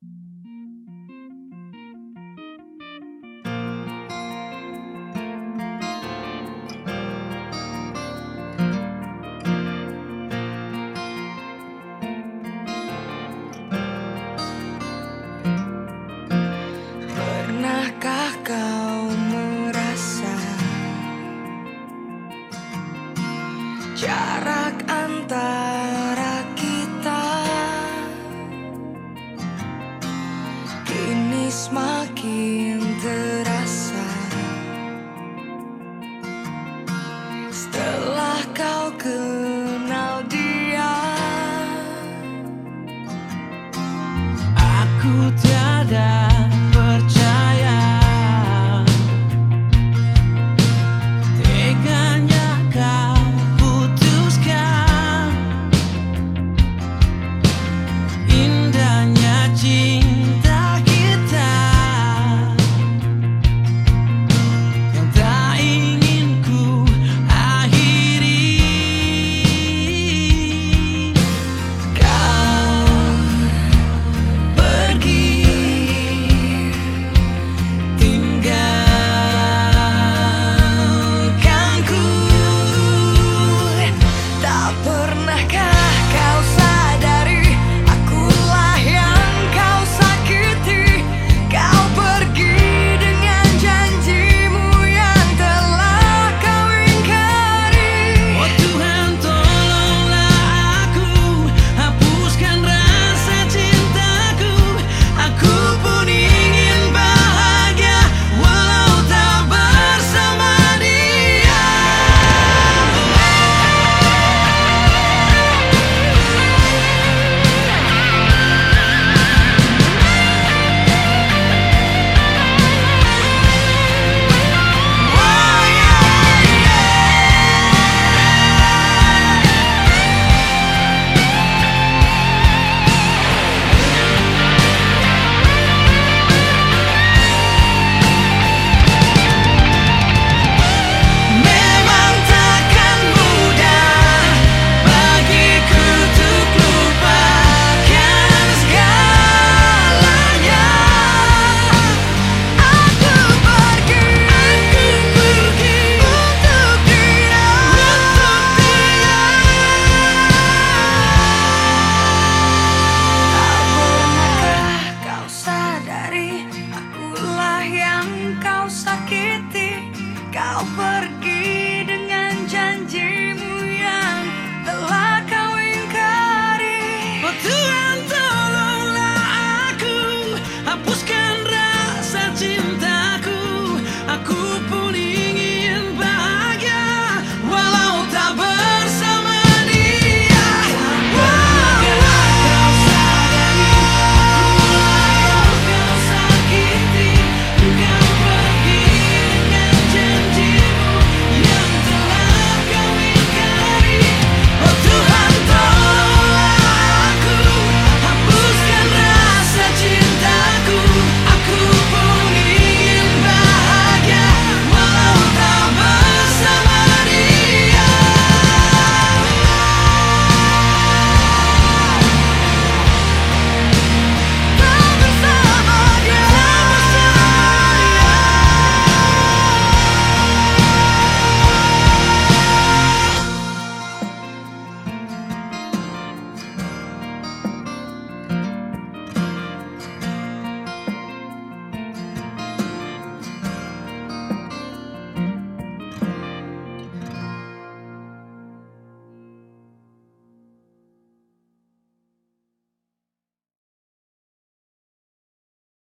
Música ku tiada go.